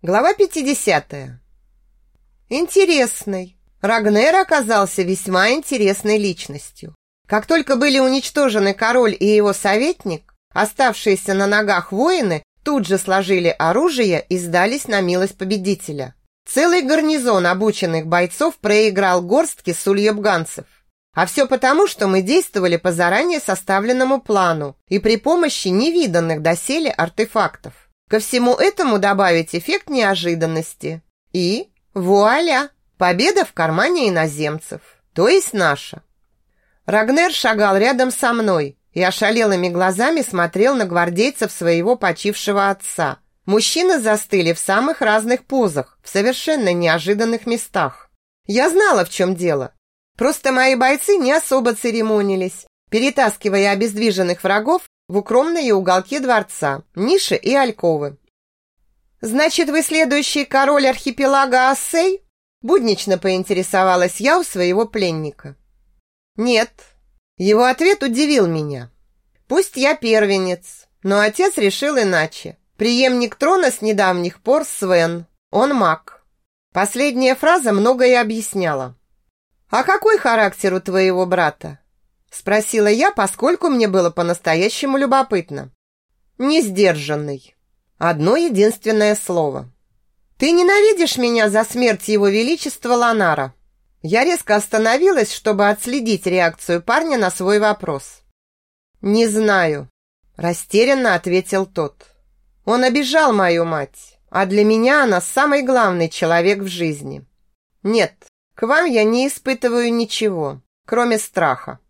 Глава 50. Интересный. Рагнер оказался весьма интересной личностью. Как только были уничтожены король и его советник, оставшиеся на ногах воины тут же сложили оружие и сдались на милость победителя. Целый гарнизон обученных бойцов проиграл горстки сульебганцев. А все потому, что мы действовали по заранее составленному плану и при помощи невиданных доселе артефактов. Ко всему этому добавить эффект неожиданности. И вуаля! Победа в кармане иноземцев, то есть наша. Рагнер шагал рядом со мной и ошалелыми глазами смотрел на гвардейцев своего почившего отца. Мужчины застыли в самых разных позах, в совершенно неожиданных местах. Я знала, в чем дело. Просто мои бойцы не особо церемонились, перетаскивая обездвиженных врагов в укромные уголки дворца, ниши и альковы. «Значит, вы следующий король архипелага Ассей?» Буднично поинтересовалась я у своего пленника. «Нет». Его ответ удивил меня. «Пусть я первенец, но отец решил иначе. Приемник трона с недавних пор Свен. Он маг». Последняя фраза многое объясняла. «А какой характер у твоего брата?» Спросила я, поскольку мне было по-настоящему любопытно. Несдержанный. Одно единственное слово. Ты ненавидишь меня за смерть его величества Ланара? Я резко остановилась, чтобы отследить реакцию парня на свой вопрос. Не знаю, растерянно ответил тот. Он обижал мою мать, а для меня она самый главный человек в жизни. Нет, к вам я не испытываю ничего, кроме страха.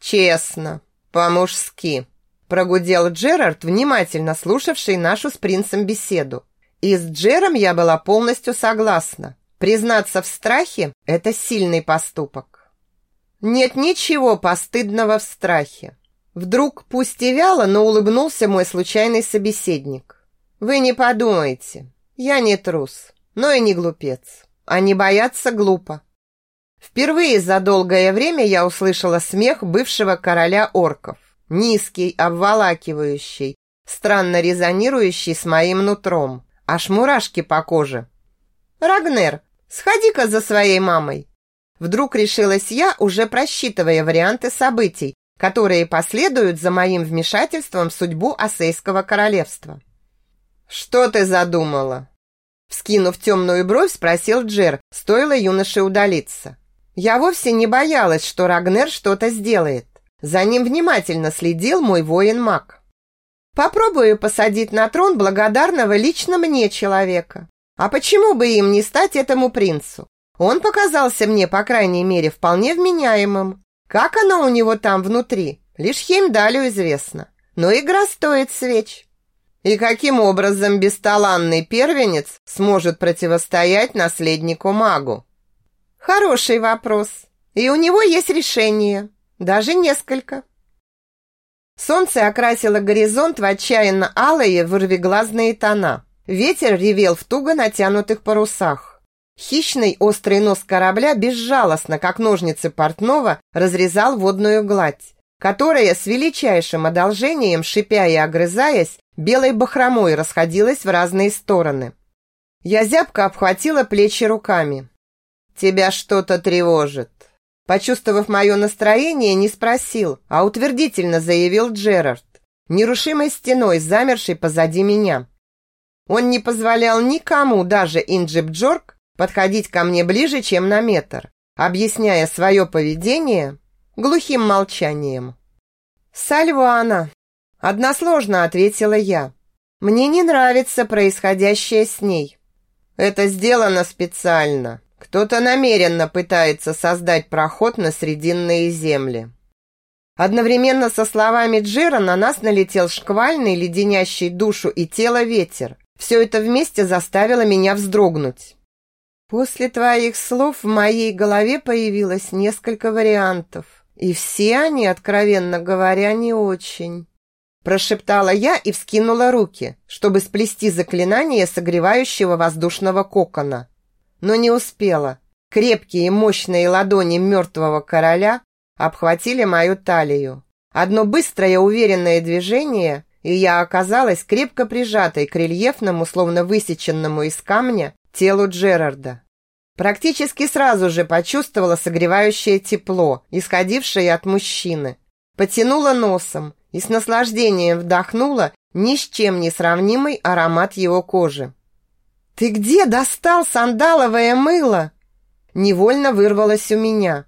«Честно, по-мужски», – прогудел Джерард, внимательно слушавший нашу с принцем беседу. И с Джером я была полностью согласна. Признаться в страхе – это сильный поступок. Нет ничего постыдного в страхе. Вдруг, пусть и вяло, но улыбнулся мой случайный собеседник. Вы не подумайте, я не трус, но и не глупец. А не бояться глупо. Впервые за долгое время я услышала смех бывшего короля орков. Низкий, обволакивающий, странно резонирующий с моим нутром. Аж мурашки по коже. «Рагнер, сходи-ка за своей мамой!» Вдруг решилась я, уже просчитывая варианты событий, которые последуют за моим вмешательством в судьбу Осейского королевства. «Что ты задумала?» Вскинув темную бровь, спросил Джер, стоило юноше удалиться. Я вовсе не боялась, что Рагнер что-то сделает. За ним внимательно следил мой воин-маг. Попробую посадить на трон благодарного лично мне человека. А почему бы им не стать этому принцу? Он показался мне, по крайней мере, вполне вменяемым. Как оно у него там внутри, лишь Хеймдалю известно. Но игра стоит свеч. И каким образом бесталанный первенец сможет противостоять наследнику-магу? Хороший вопрос. И у него есть решение. Даже несколько. Солнце окрасило горизонт в отчаянно алые вырвиглазные тона. Ветер ревел в туго натянутых парусах. Хищный острый нос корабля безжалостно, как ножницы портного, разрезал водную гладь, которая с величайшим одолжением, шипя и огрызаясь, белой бахромой расходилась в разные стороны. Я зябко обхватила плечи руками. «Тебя что-то тревожит». Почувствовав мое настроение, не спросил, а утвердительно заявил Джерард, нерушимой стеной, замершей позади меня. Он не позволял никому, даже Инджип Джорк, подходить ко мне ближе, чем на метр, объясняя свое поведение глухим молчанием. «Сальвана!» – односложно ответила я. «Мне не нравится происходящее с ней». «Это сделано специально», кто-то намеренно пытается создать проход на срединные земли. Одновременно со словами Джира на нас налетел шквальный, леденящий душу и тело ветер. Все это вместе заставило меня вздрогнуть. После твоих слов в моей голове появилось несколько вариантов, и все они, откровенно говоря, не очень. Прошептала я и вскинула руки, чтобы сплести заклинание согревающего воздушного кокона но не успела. Крепкие и мощные ладони мертвого короля обхватили мою талию. Одно быстрое уверенное движение, и я оказалась крепко прижатой к рельефному, словно высеченному из камня, телу Джерарда. Практически сразу же почувствовала согревающее тепло, исходившее от мужчины. Потянула носом и с наслаждением вдохнула ни с чем не сравнимый аромат его кожи. «Ты где достал сандаловое мыло?» Невольно вырвалось у меня.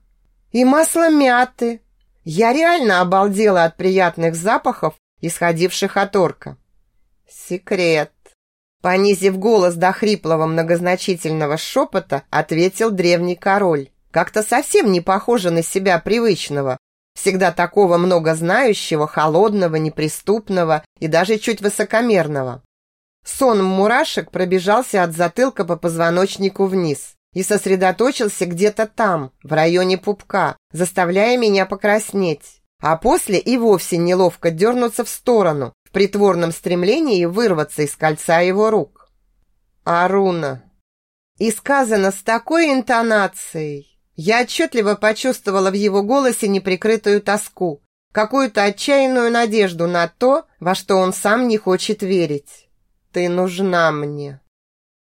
«И масло мяты!» Я реально обалдела от приятных запахов, исходивших от орка. «Секрет!» Понизив голос до хриплого многозначительного шепота, ответил древний король. Как-то совсем не похоже на себя привычного, всегда такого многознающего, холодного, неприступного и даже чуть высокомерного. Сон мурашек пробежался от затылка по позвоночнику вниз и сосредоточился где-то там, в районе пупка, заставляя меня покраснеть, а после и вовсе неловко дернуться в сторону, в притворном стремлении вырваться из кольца его рук. «Аруна!» И сказано с такой интонацией. Я отчетливо почувствовала в его голосе неприкрытую тоску, какую-то отчаянную надежду на то, во что он сам не хочет верить. «Ты нужна мне!»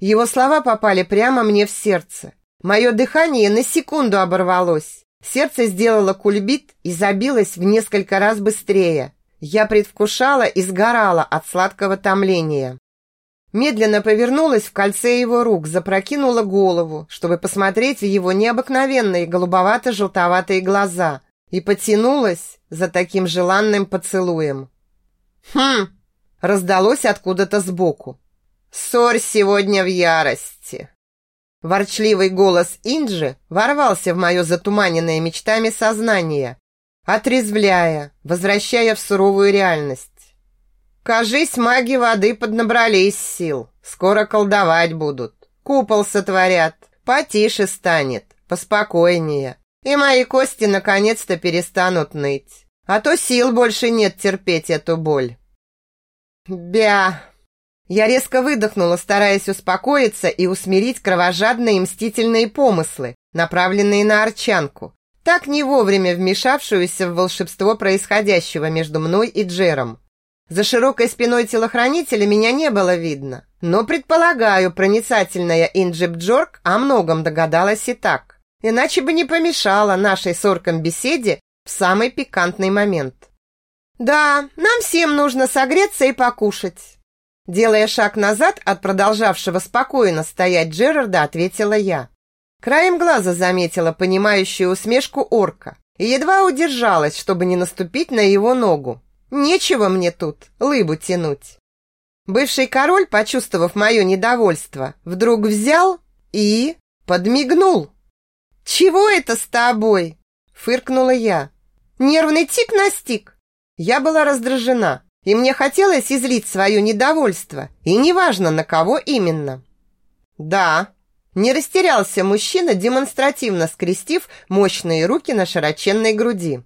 Его слова попали прямо мне в сердце. Мое дыхание на секунду оборвалось. Сердце сделало кульбит и забилось в несколько раз быстрее. Я предвкушала и сгорала от сладкого томления. Медленно повернулась в кольце его рук, запрокинула голову, чтобы посмотреть в его необыкновенные голубовато-желтоватые глаза и потянулась за таким желанным поцелуем. «Хм!» – раздалось откуда-то сбоку. «Ссорь сегодня в ярости!» Ворчливый голос Инджи ворвался в мое затуманенное мечтами сознание, отрезвляя, возвращая в суровую реальность. Кажись, маги воды поднабрались сил. Скоро колдовать будут. Купол сотворят. Потише станет, поспокойнее. И мои кости наконец-то перестанут ныть. А то сил больше нет терпеть эту боль. Бя! Я резко выдохнула, стараясь успокоиться и усмирить кровожадные и мстительные помыслы, направленные на Арчанку так не вовремя вмешавшуюся в волшебство происходящего между мной и Джером. За широкой спиной телохранителя меня не было видно, но, предполагаю, проницательная Инджип Джорк о многом догадалась и так, иначе бы не помешала нашей с орком беседе в самый пикантный момент. «Да, нам всем нужно согреться и покушать», Делая шаг назад от продолжавшего спокойно стоять Джерарда, ответила я. Краем глаза заметила понимающую усмешку орка и едва удержалась, чтобы не наступить на его ногу. Нечего мне тут лыбу тянуть. Бывший король, почувствовав мое недовольство, вдруг взял и подмигнул. «Чего это с тобой?» – фыркнула я. «Нервный тик настиг?» Я была раздражена, и мне хотелось излить свое недовольство, и неважно, на кого именно. «Да», не растерялся мужчина, демонстративно скрестив мощные руки на широченной груди.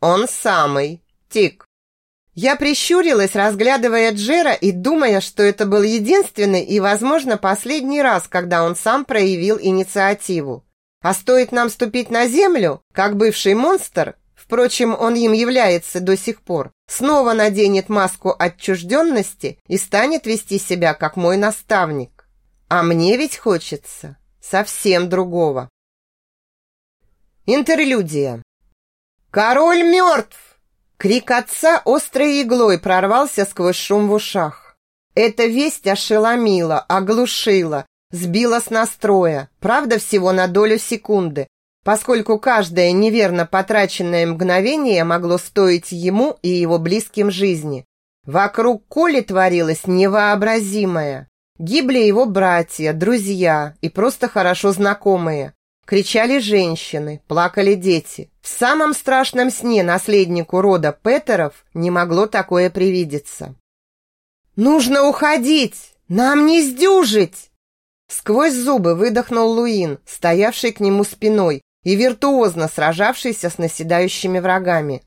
«Он самый. Тик». Я прищурилась, разглядывая Джера и думая, что это был единственный и, возможно, последний раз, когда он сам проявил инициативу. А стоит нам ступить на землю, как бывший монстр, впрочем, он им является до сих пор, снова наденет маску отчужденности и станет вести себя как мой наставник. А мне ведь хочется совсем другого. Интерлюдия. «Король мертв!» Крик отца острой иглой прорвался сквозь шум в ушах. Эта весть ошеломила, оглушила, сбила с настроя, правда, всего на долю секунды, поскольку каждое неверно потраченное мгновение могло стоить ему и его близким жизни. Вокруг Коли творилось невообразимое. Гибли его братья, друзья и просто хорошо знакомые. Кричали женщины, плакали дети. В самом страшном сне наследнику рода Петеров не могло такое привидеться. «Нужно уходить! Нам не сдюжить!» Сквозь зубы выдохнул Луин, стоявший к нему спиной и виртуозно сражавшийся с наседающими врагами.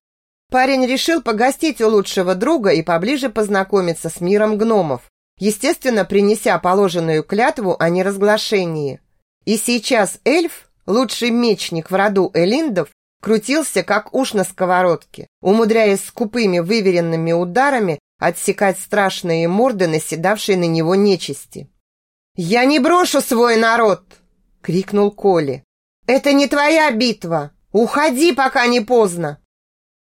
Парень решил погостить у лучшего друга и поближе познакомиться с миром гномов, естественно, принеся положенную клятву о неразглашении. И сейчас эльф, лучший мечник в роду Элиндов, крутился как уж на сковородке, умудряясь скупыми выверенными ударами отсекать страшные морды наседавшей на него нечисти. «Я не брошу свой народ!» — крикнул Коли. «Это не твоя битва! Уходи, пока не поздно!»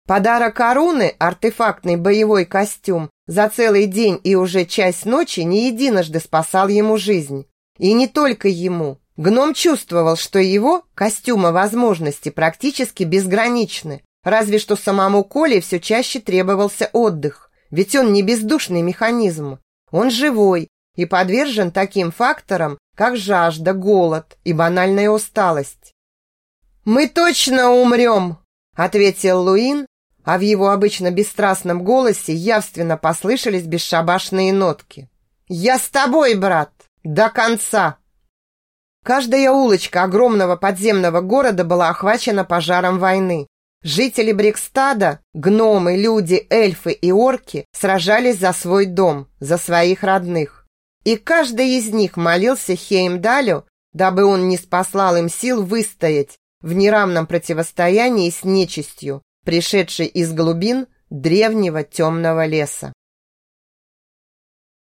Подарок Аруны, артефактный боевой костюм, за целый день и уже часть ночи не единожды спасал ему жизнь. И не только ему. Гном чувствовал, что его костюма возможности практически безграничны, разве что самому Коле все чаще требовался отдых, ведь он не бездушный механизм. Он живой и подвержен таким факторам, как жажда, голод и банальная усталость. «Мы точно умрем!» – ответил Луин, а в его обычно бесстрастном голосе явственно послышались бесшабашные нотки. «Я с тобой, брат, до конца!» Каждая улочка огромного подземного города была охвачена пожаром войны. Жители Брикстада, гномы, люди, эльфы и орки сражались за свой дом, за своих родных. И каждый из них молился Хеймдалю, дабы он не спаслал им сил выстоять в неравном противостоянии с нечистью, пришедшей из глубин древнего темного леса.